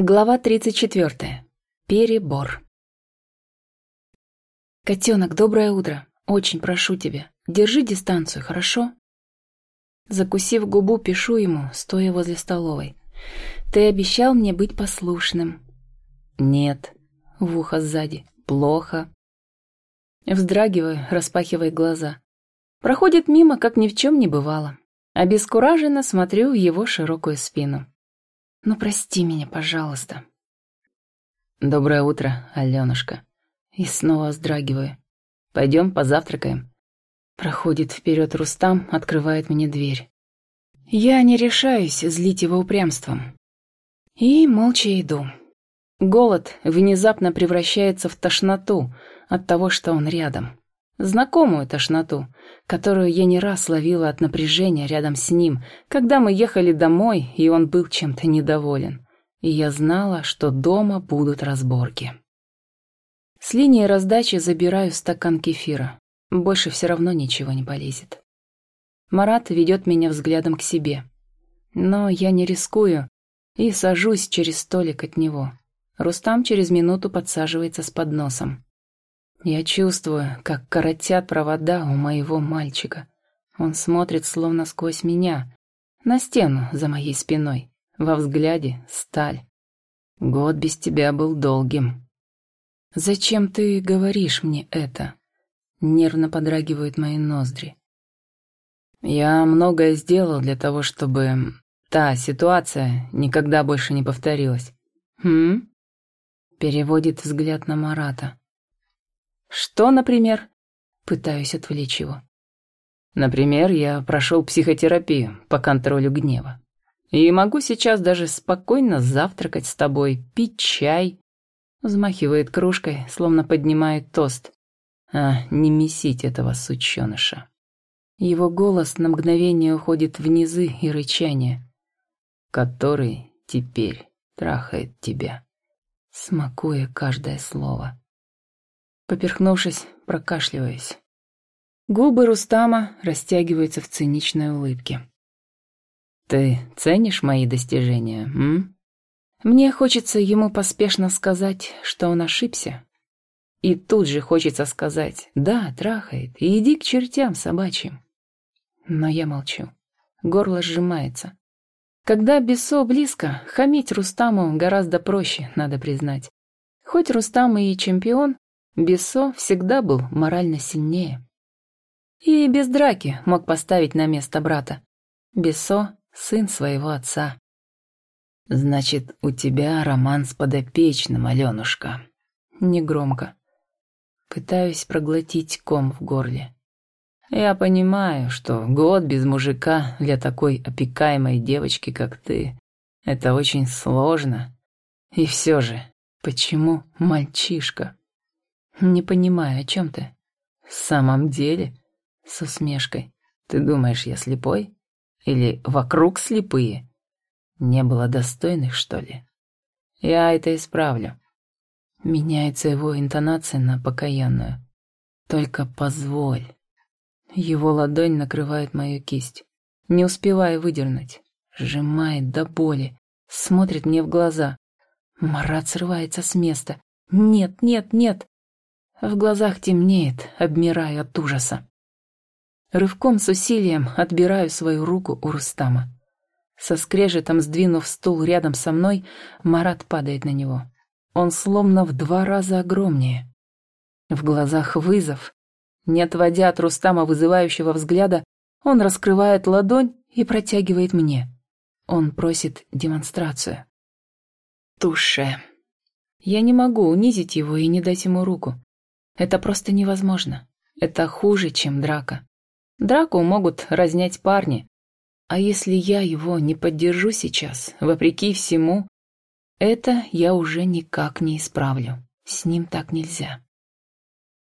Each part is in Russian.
Глава 34. Перебор. «Котенок, доброе утро. Очень прошу тебя, держи дистанцию, хорошо?» Закусив губу, пишу ему, стоя возле столовой. «Ты обещал мне быть послушным». «Нет». В ухо сзади. «Плохо». Вздрагиваю, распахивая глаза. Проходит мимо, как ни в чем не бывало. Обескураженно смотрю в его широкую спину. Ну, прости меня, пожалуйста. Доброе утро, Аленушка. И снова вздрагиваю. Пойдем позавтракаем. Проходит вперед Рустам, открывает мне дверь. Я не решаюсь злить его упрямством. И молча иду. Голод внезапно превращается в тошноту от того, что он рядом. Знакомую тошноту, которую я не раз ловила от напряжения рядом с ним, когда мы ехали домой, и он был чем-то недоволен. И я знала, что дома будут разборки. С линии раздачи забираю стакан кефира. Больше все равно ничего не полезет. Марат ведет меня взглядом к себе. Но я не рискую и сажусь через столик от него. Рустам через минуту подсаживается с подносом. Я чувствую, как коротят провода у моего мальчика. Он смотрит словно сквозь меня, на стену за моей спиной. Во взгляде сталь. Год без тебя был долгим. Зачем ты говоришь мне это? Нервно подрагивают мои ноздри. Я многое сделал для того, чтобы та ситуация никогда больше не повторилась. Хм? Переводит взгляд на Марата. Что, например? Пытаюсь отвлечь его. Например, я прошел психотерапию по контролю гнева. И могу сейчас даже спокойно завтракать с тобой, пить чай. Взмахивает кружкой, словно поднимает тост. А не месить этого сученыша. Его голос на мгновение уходит в низы и рычание, который теперь трахает тебя, смакуя каждое слово. Поперхнувшись, прокашливаюсь. Губы Рустама растягиваются в циничной улыбке. «Ты ценишь мои достижения, м?» Мне хочется ему поспешно сказать, что он ошибся. И тут же хочется сказать «да, трахает, иди к чертям собачьим». Но я молчу. Горло сжимается. Когда Бесо близко, хамить Рустаму гораздо проще, надо признать. Хоть Рустам и чемпион, Бессо всегда был морально сильнее. И без драки мог поставить на место брата. Бессо — сын своего отца. «Значит, у тебя роман с подопечным, Алёнушка?» Негромко. Пытаюсь проглотить ком в горле. Я понимаю, что год без мужика для такой опекаемой девочки, как ты, это очень сложно. И все же, почему мальчишка? «Не понимаю, о чем ты?» «В самом деле?» С усмешкой. «Ты думаешь, я слепой? Или вокруг слепые? Не было достойных, что ли? Я это исправлю». Меняется его интонация на покаянную. «Только позволь». Его ладонь накрывает мою кисть. Не успевая выдернуть. Сжимает до боли. Смотрит мне в глаза. Марат срывается с места. «Нет, нет, нет!» В глазах темнеет, обмираю от ужаса. Рывком с усилием отбираю свою руку у Рустама. Со скрежетом сдвинув стул рядом со мной, Марат падает на него. Он словно в два раза огромнее. В глазах вызов. Не отводя от Рустама вызывающего взгляда, он раскрывает ладонь и протягивает мне. Он просит демонстрацию. Туше. Я не могу унизить его и не дать ему руку. Это просто невозможно. Это хуже, чем драка. Драку могут разнять парни. А если я его не поддержу сейчас, вопреки всему, это я уже никак не исправлю. С ним так нельзя.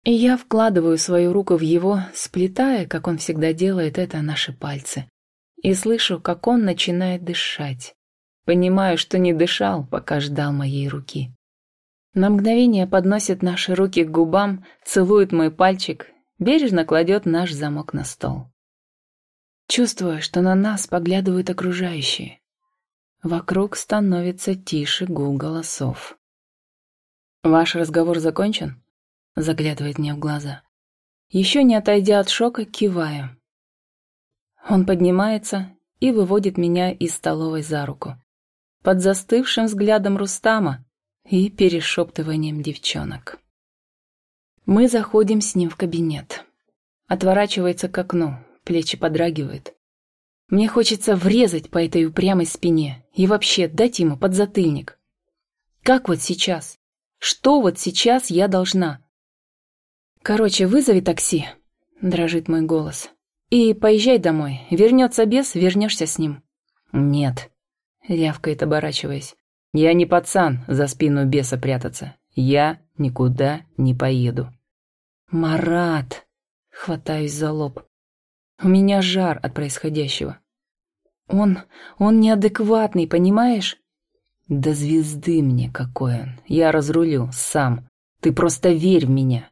И я вкладываю свою руку в его, сплетая, как он всегда делает это, наши пальцы. И слышу, как он начинает дышать. Понимаю, что не дышал, пока ждал моей руки. На мгновение подносит наши руки к губам, целует мой пальчик, бережно кладет наш замок на стол. Чувствую, что на нас поглядывают окружающие. Вокруг становится тише гул голосов. «Ваш разговор закончен?» — заглядывает мне в глаза. Еще не отойдя от шока, киваю. Он поднимается и выводит меня из столовой за руку. Под застывшим взглядом Рустама и перешептыванием девчонок. Мы заходим с ним в кабинет. Отворачивается к окну, плечи подрагивают. Мне хочется врезать по этой упрямой спине и вообще дать ему подзатыльник. Как вот сейчас? Что вот сейчас я должна? Короче, вызови такси, дрожит мой голос. И поезжай домой. Вернется бес, вернешься с ним. Нет, рявкает, оборачиваясь. Я не пацан за спину беса прятаться. Я никуда не поеду. Марат, хватаюсь за лоб. У меня жар от происходящего. Он, он неадекватный, понимаешь? Да звезды мне какой он. Я разрулю, сам. Ты просто верь в меня.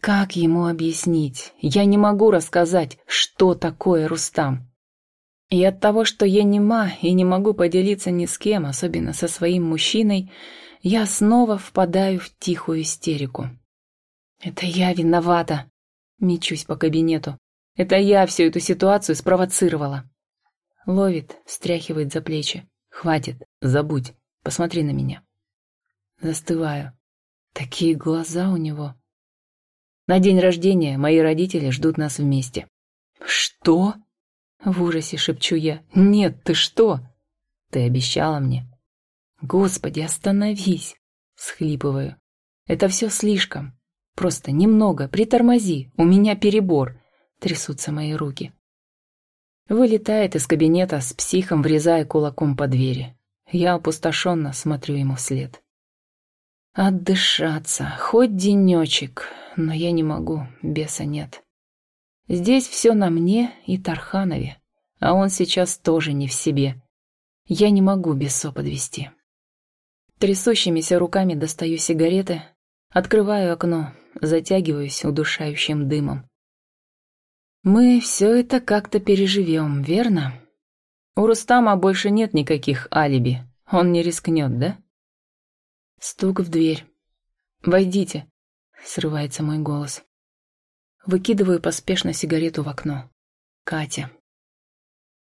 Как ему объяснить? Я не могу рассказать, что такое Рустам. И от того, что я нема и не могу поделиться ни с кем, особенно со своим мужчиной, я снова впадаю в тихую истерику. Это я виновата. Мечусь по кабинету. Это я всю эту ситуацию спровоцировала. Ловит, встряхивает за плечи. Хватит, забудь, посмотри на меня. Застываю. Такие глаза у него. На день рождения мои родители ждут нас вместе. Что? В ужасе шепчу я. Нет, ты что? Ты обещала мне. Господи, остановись. Схлипываю. Это все слишком. Просто немного, притормози, у меня перебор. Трясутся мои руки. Вылетает из кабинета с психом, врезая кулаком по двери. Я опустошенно смотрю ему вслед. Отдышаться, хоть денечек, но я не могу, беса нет. Здесь все на мне и Тарханове, а он сейчас тоже не в себе. Я не могу бесо подвести. Трясущимися руками достаю сигареты, открываю окно, затягиваюсь удушающим дымом. Мы все это как-то переживем, верно? У Рустама больше нет никаких алиби. Он не рискнет, да? Стук в дверь. «Войдите», — срывается мой голос. Выкидываю поспешно сигарету в окно. Катя.